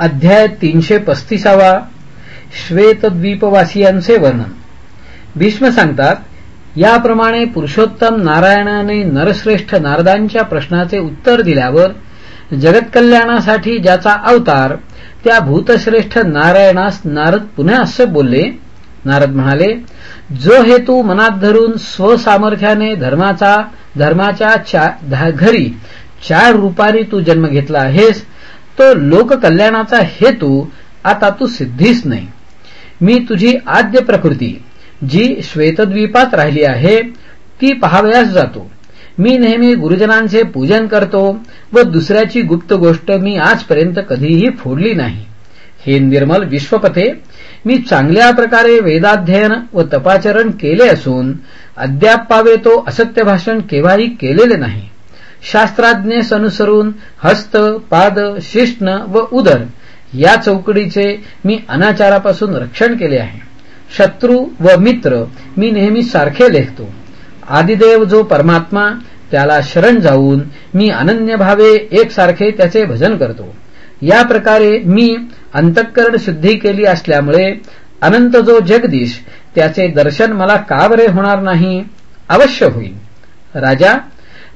अध्याय तीनशे पस्तीसावा. श्वेतद्वीपवासियांचे वर्णन. भीष्म सांगतात याप्रमाणे पुरुषोत्तम नारायणाने नरश्रेष्ठ नारदांच्या प्रश्नाचे उत्तर दिल्यावर जगत्कल्याणासाठी ज्याचा अवतार त्या भूतश्रेष्ठ नारायणास नारद पुन्हा असे बोलले. नारद म्हणाले जो हेतू मनात धरून स्वसामर्थ्याने धर्माचा धर्माच्या घरी चार रूपाने तू जन्म घेतला आहेस तो लोककल्याणाचा हेतू आता तू सिद्धीस नाही. मी तुझी आद्य प्रकृती जी श्वेतद्वीपात राहिली आहे ती पहावयास जातो. मी नेहमी गुरुजनांचे पूजन करतो व दुसऱ्याची गुप्त गोष्ट मी आजपर्यंत कधीही फोडली नाही. हे निर्मल विश्वपथे मी चांगल्या प्रकारे वेदाध्ययन व तपाचरण केले असून अद्याप पावे तो असत्य भाषण केव्हाही केलेले नाही. शास्त्राज्ञेस अनुसरून हस्त पाद शिष्ण व उदर या चौकडीचे मी अनाचारापासून रक्षण केले आहे. शत्रू व मित्र मी नेहमी सारखे लेखतो. आदिदेव जो परमात्मा त्याला शरण जाऊन मी अनन्य भावे एकसारखे त्याचे भजन करतो. या प्रकारे मी अंतःकरण शुद्धी केली असल्यामुळे अनंत जो जगदीश त्याचे दर्शन मला का बरे होणार नाही? अवश्य होईल. राजा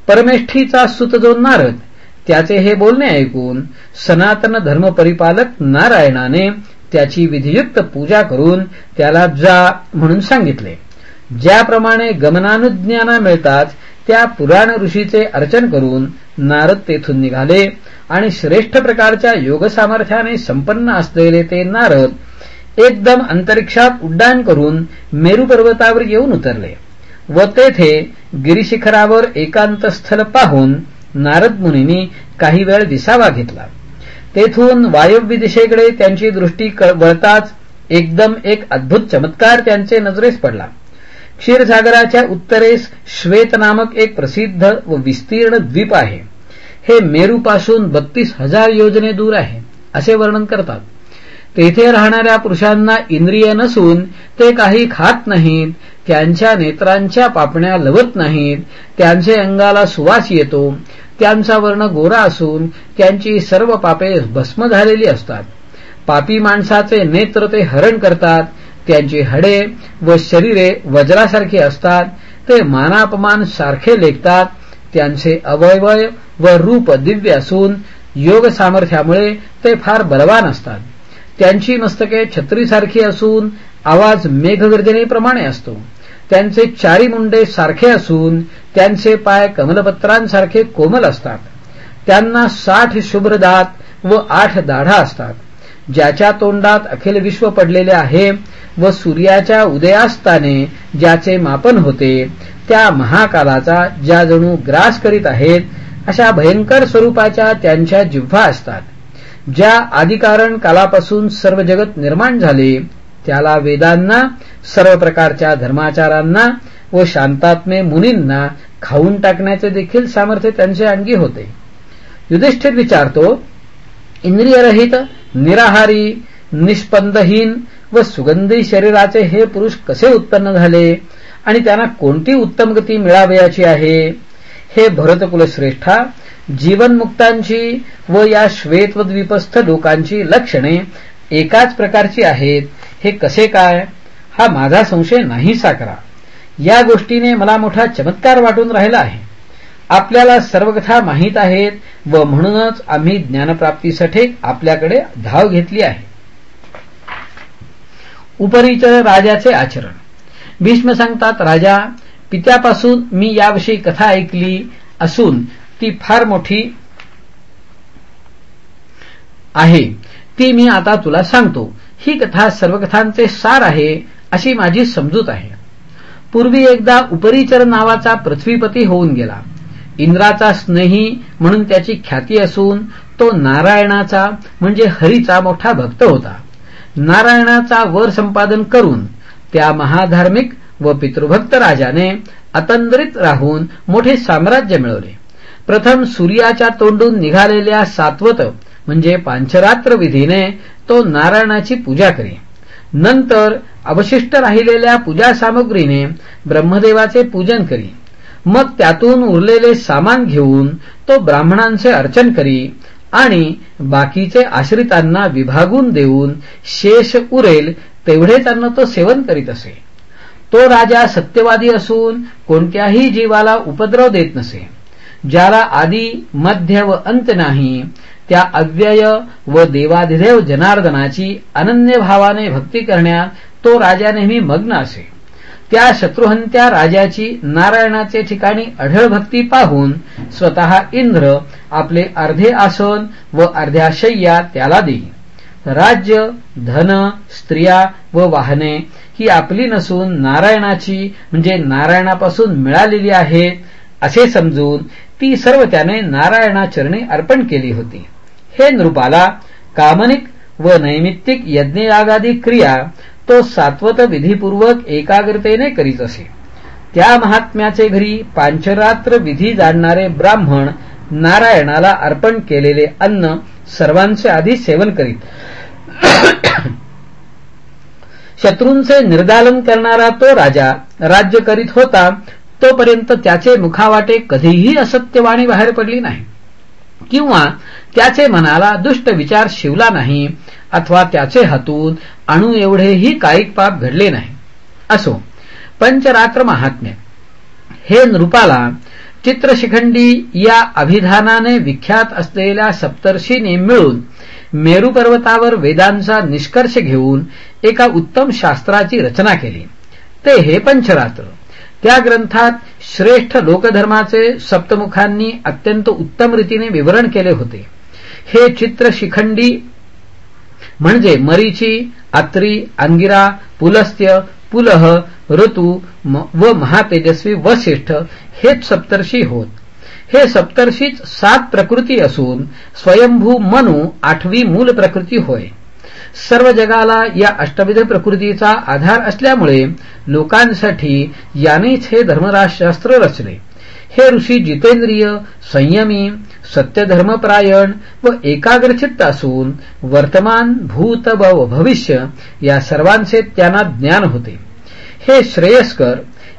परमेष्ठीचा सुत जो नारद त्याचे हे बोलणे ऐकून सनातन धर्म परिपालक नारायणाने त्याची विधियुक्त पूजा करून त्याला जा म्हणून सांगितले. ज्याप्रमाणे गमनानुज्ञाना मिळतात त्या पुराण ऋषीचे अर्चन करून नारद तेथून निघाले आणि श्रेष्ठ प्रकारच्या योग सामर्थ्याने संपन्न असलेले ते नारद एकदम अंतरिक्षात उड्डाण करून मेरू पर्वतावर येऊन उतरले. व तेथे गिरीशिखरावर एकांत स्थल पाहून नारद मुनींनी काही वेळ दिसावा घेतला. तेथून वायव्य दिशेकडे त्यांची दृष्टी वळताच एकदम एक अद्भुत चमत्कार त्यांचे नजरेस पडला. क्षीरसागराच्या उत्तरेस श्वेत नामक एक प्रसिद्ध व विस्तीर्ण द्वीप आहे. हे मेरूपासून बत्तीस हजार योजने दूर आहे असे वर्णन करतात. तेथे राहणाऱ्या पुरुषांना इंद्रिय नसून ते काही खात नाहीत त्यांच्या नेत्रांच्या पापण्या लवत नाहीत त्यांचे अंगाला सुवास येतो त्यांचा वर्ण गोरा असून त्यांची सर्व पापे भस्म झालेली असतात. पापी माणसाचे नेत्र ते हरण करतात त्यांची हडे व शरीरे वज्रासारखी असतात ते मानापमान सारखे लेखतात त्यांचे अवयवय व रूप दिव्य असून योग सामर्थ्यामुळे ते फार बलवान असतात. त्यांची मस्तके छत्रीसारखी असून आवाज मेघगर्जनेप्रमाणे असतो. त्यांचे चारी मुंडे सारखे असून त्यांचे पाय कमलपत्रांसारखे कोमल असतात. त्यांना साठ शुभ्र दात व आठ दाढा असतात. ज्याच्या तोंडात अखिल विश्व पडलेले आहे व सूर्याच्या उदयास्ताने ज्याचे मापन होते त्या महाकालाचा ज्या जणू ग्रास करीत आहेत अशा भयंकर स्वरूपाच्या त्यांच्या जिव्हा असतात. ज्या आदिकारण कालापासून सर्व जगत निर्माण झाले त्याला वेदांना सर्व प्रकारच्या धर्माचारांना व शांतात्मे मुनींना खाऊन टाकण्याचे देखील सामर्थ्य त्यांचे अंगी होते. युधिष्ठिर विचारतो इंद्रियरहित निराहारी निष्पंदहीन व सुगंधी शरीराचे हे पुरुष कसे उत्पन्न झाले? आणि त्यांना कोणती उत्तम गती मिळावयाची आहे? हे भरतकुलश्रेष्ठा जीवनमुक्तांची व या श्वेतद्वीपस्थ लोकांची लक्षणे एकाच प्रकारची आहेत. हे कसे काय? हा माझा संशय नाही साकरा या गोष्टीने मला मोठा चमत्कार वाटून राहिला आहे. आपल्याला सर्व कथा माहीत आहेत व म्हणूनच आम्ही ज्ञानप्राप्तीसाठी आपल्याकडे धाव घेतली आहे. उपरिचर राजाचे आचरण. भीष्म सांगतात राजा पित्यापासून मी याविषयी कथा ऐकली असून ती फार मोठी आहे. ती मी आता तुला सांगतो. ही कथा सर्व कथांचे सार आहे अशी माझी समजूत आहे. पूर्वी एकदा उपरीचर नावाचा पृथ्वीपती होऊन गेला. इंद्राचा स्नेही म्हणून त्याची ख्याती असून तो नारायणाचा म्हणजे हरीचा मोठा भक्त होता. नारायणाचा वर संपादन करून त्या महाधार्मिक व पितृभक्त राजाने अतंद्रित राहून मोठे साम्राज्य मिळवले. प्रथम सूर्याच्या तोंडून निघालेल्या सात्वत म्हणजे पांचरात्र विधीने तो नारायणाची पूजा करी. नंतर अवशिष्ट राहिलेल्या पूजा सामग्रीने ब्रह्मदेवाचे पूजन करी. मग त्यातून उरलेले सामान घेऊन तो ब्राह्मणांचे अर्चन करी आणि बाकीचे आश्रितांना विभागून देऊन शेष उरेल तेवढे त्यांना तो सेवन करीत असे. तो राजा सत्यवादी असून कोणत्याही जीवाला उपद्रव देत नसे. ज्याला आदी मध्य व अंत नाही त्या अव्यय व देवाधिदेव जनार्दनाची अनन्य भावाने भक्ती करण्यात तो राजा नेहमी मग्न असे. त्या शत्रुहंत्या राजाची नारायणाचे ठिकाणी अढळ भक्ती पाहून स्वतः इंद्र आपले अर्धे आसन व अर्ध्या शय्या त्याला देई राज्य धन स्त्रिया व वाहने ही आपली नसून नारायणाची म्हणजे नारायणापासून मिळालेली आहेत असे समजून ती सर्व त्याने नारायणाचरणी अर्पण केली होती. हे नृपाला कामनिक व नैमित्तिक यज्ञयागादी क्रिया तो सात्वत विधीपूर्वक एकाग्रतेने करीत असे. त्या महात्म्याचे घरी पांचरात्र विधी जाणणारे ब्राह्मण नारायणाला अर्पण केलेले अन्न सर्वांचे आधी सेवन करीत. शत्रूंचे निर्दालन करणारा तो राजा राज्य करीत होता तोपर्यंत त्याचे मुखावाटे कधीही असत्यवाणी बाहेर पडली नाही. किंवा त्याचे मनाला दुष्ट विचार शिवला नाही अथवा त्याचे हातून अणू एवढेही कायिक पाप घडले नाही. असो पंचरात्र महात्म्य. हे नृपाला चित्रशिखंडी या अभिधानाने विख्यात असलेल्या सप्तर्षीने मिळून मेरू पर्वतावर वेदांचा निष्कर्ष घेऊन एका उत्तम शास्त्राची रचना केली. ते हे पंचरात्र. त्या ग्रंथात श्रेष्ठ लोकधर्माचे सप्तमुखांनी अत्यंत उत्तम रीतीने विवरण केले होते. हे चित्र शिखंडी म्हणजे मरीची आत्री अंगिरा पुलस्त्य पुलह ऋतू व महातेजस्वी वसिष्ठ हेच सप्तर्षी होत. हे सप्तर्षीच सात प्रकृती असून स्वयंभू मनु आठवी मूल प्रकृती होय. सर्व जगाला या अष्टविध प्रकृतीचा आधार असल्यामुळे लोकांसाठी यानेच हे धर्मराजशास्त्र रचले. हे ऋषी जितेंद्रिय संयमी सत्यधर्मप्रायण व एकाग्रचित्त असून वर्तमान भूत व भविष्य या सर्वांचे त्यांना ज्ञान होते. हे श्रेयस्कर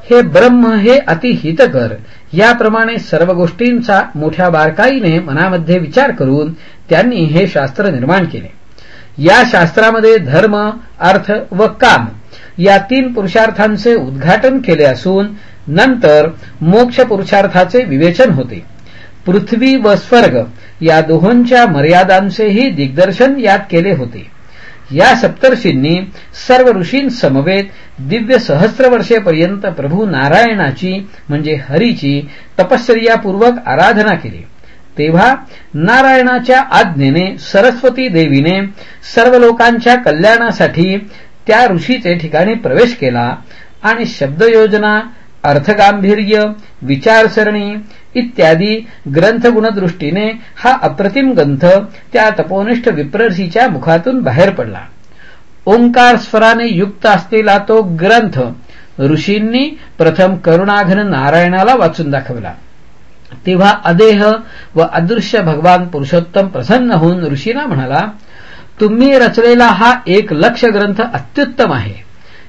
हे ब्रह्म हे अतिहितकर याप्रमाणे सर्व गोष्टींचा मोठ्या बारकाईने मनामध्ये विचार करून त्यांनी हे शास्त्र निर्माण केले. या शास्त्रामध्ये धर्म अर्थ व काम या तीन पुरुषार्थांचे उद्घाटन केले असून नंतर मोक्ष पुरुषार्थाचे विवेचन होते. पृथ्वी व स्वर्ग या दोहोंच्या मर्यादांचेही दिग्दर्शन यात केले होते. या सप्तर्षींनी सर्व ऋषींसमवेत दिव्य सहस्त्र वर्षेपर्यंत प्रभू नारायणाची म्हणजे हरीची तपश्चर्यापूर्वक आराधना केली. तेव्हा नारायणाच्या आज्ञेने सरस्वती देवीने सर्व लोकांच्या कल्याणासाठी त्या ऋषीचे ठिकाणी प्रवेश केला आणि शब्दयोजना अर्थगांभीर्य विचारसरणी इत्यादी ग्रंथगुणदृष्टीने हा अप्रतिम ग्रंथ त्या तपोनिष्ठ विप्रर्षीच्या मुखातून बाहेर पडला. ओंकार स्वराने युक्त असलेला तो ग्रंथ ऋषींनी प्रथम करुणाघन नारायणाला वाचून दाखवला. तेव्हा अदेह व अदृश्य भगवान पुरुषोत्तम प्रसन्न होऊन ऋषीना म्हणाला तुम्ही रचलेला हा एक लक्ष ग्रंथ अत्युत्तम आहे.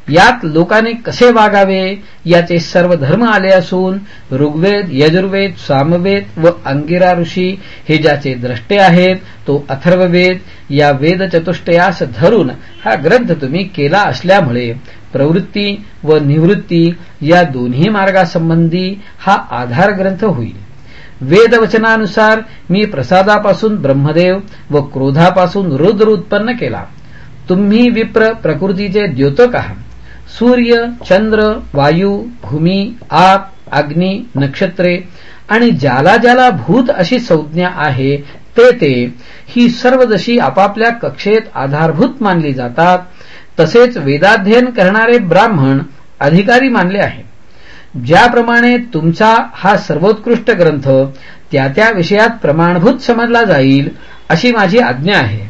यात लोकांनी कसे वागावे? याचे सर्व धर्म आले असून ऋग्वेद यजुर्वेद सामवेद व अंगिरा ऋषी हे ज्याचे द्रष्टे आहेत तो अथर्ववेद या वेद चतुष्टयास धरून हा ग्रंथ तुम्ही केला असल्यामुळे प्रवृत्ती व निवृत्ती या दोन्ही मार्गासंबंधी हा आधार ग्रंथ होईल. वेदवचनानुसार मी प्रसादापासून ब्रह्मदेव व क्रोधापासून रुद्र उत्पन्न केला. तुम्ही विप्र प्रकृतीचे द्योतक आहात. सूर्य चंद्र वायू भूमी आप अग्नी नक्षत्रे आणि ज्याला ज्याला भूत अशी संज्ञा आहे ते ते ही सर्व जशी आपापल्या कक्षेत आधारभूत मानली जातात. तसेच वेदाध्ययन करणारे ब्राह्मण अधिकारी मानले आहेत. ज्याप्रमाणे तुमचा हा सर्वोत्कृष्ट ग्रंथ त्या त्या विषयात प्रमाणभूत समजला जाईल अशी माझी आज्ञा आहे.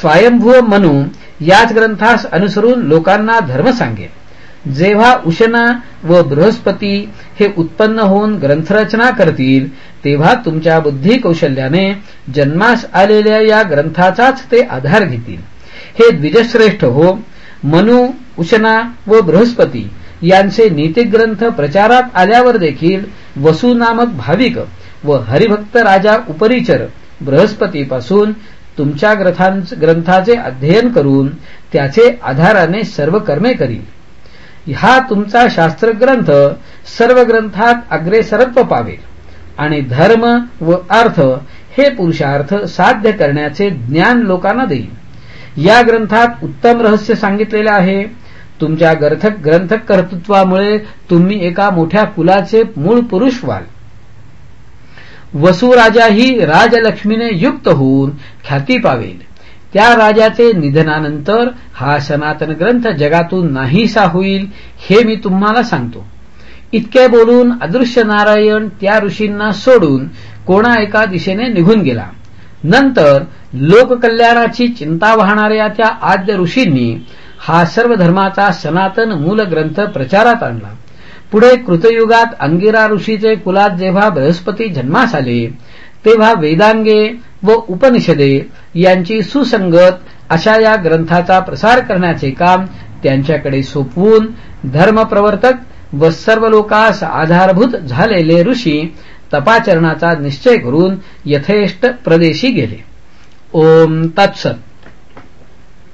स्वयंभू मनू याच ग्रंथास अनुसरून लोकांना धर्म सांगेल जेव्हा उशना व बृहस्पती हे उत्पन्न होऊन ग्रंथरचना करतील तेव्हा तुमच्या बुद्धी कौशल्याने जन्मास आलेल्या या ग्रंथाचाच ते आधार घेतील. हे द्विजश्रेष्ठ हो मनु उशना व बृहस्पती यांचे नीतिग्रंथ प्रचारात आल्यावर देखील वसुनामक भाविक व हरिभक्त राजा उपरिचर बृहस्पतीपासून तुमच्या ग्रंथाचे अध्ययन करून त्याचे आधाराने सर्व कर्मे करील. हा तुमचा शास्त्रग्रंथ सर्व ग्रंथात अग्रेसरत्व पावेल आणि धर्म व अर्थ हे पुरुषार्थ साध्य करण्याचे ज्ञान लोकांना देईल. या ग्रंथात उत्तम रहस्य सांगितलेले आहे. तुमच्या ग्रंथक ग्रंथक कर्तृत्वामुळे तुम्ही एका मोठ्या कुलाचे मूळ पुरुष व्हाल. वसुराजाही राजलक्ष्मीने युक्त होऊन ख्याती पावेल. त्या राजाचे निधनानंतर हा सनातन ग्रंथ जगातून नाहीसा होईल हे मी तुम्हाला सांगतो. इतके बोलून अदृश्य नारायण त्या ऋषींना सोडून कोणा एका दिशेने निघून गेला. नंतर लोककल्याणाची चिंता वाहणाऱ्या त्या आद्य ऋषींनी हा सर्व धर्माचा सनातन मूल ग्रंथ प्रचारात आणला. पुढे कृतयुगात अंगिरा ऋषीचे कुलात जेव्हा बृहस्पती जन्मास आले तेव्हा वेदांगे व उपनिषदे यांची सुसंगत अशा या ग्रंथाचा प्रसार करण्याचे काम त्यांच्याकडे सोपवून धर्मप्रवर्तक व सर्व लोकास आधारभूत झालेले ऋषी तपाचरणाचा निश्चय करून यथेष्ट प्रदेशी गेले. ओम तत्सत.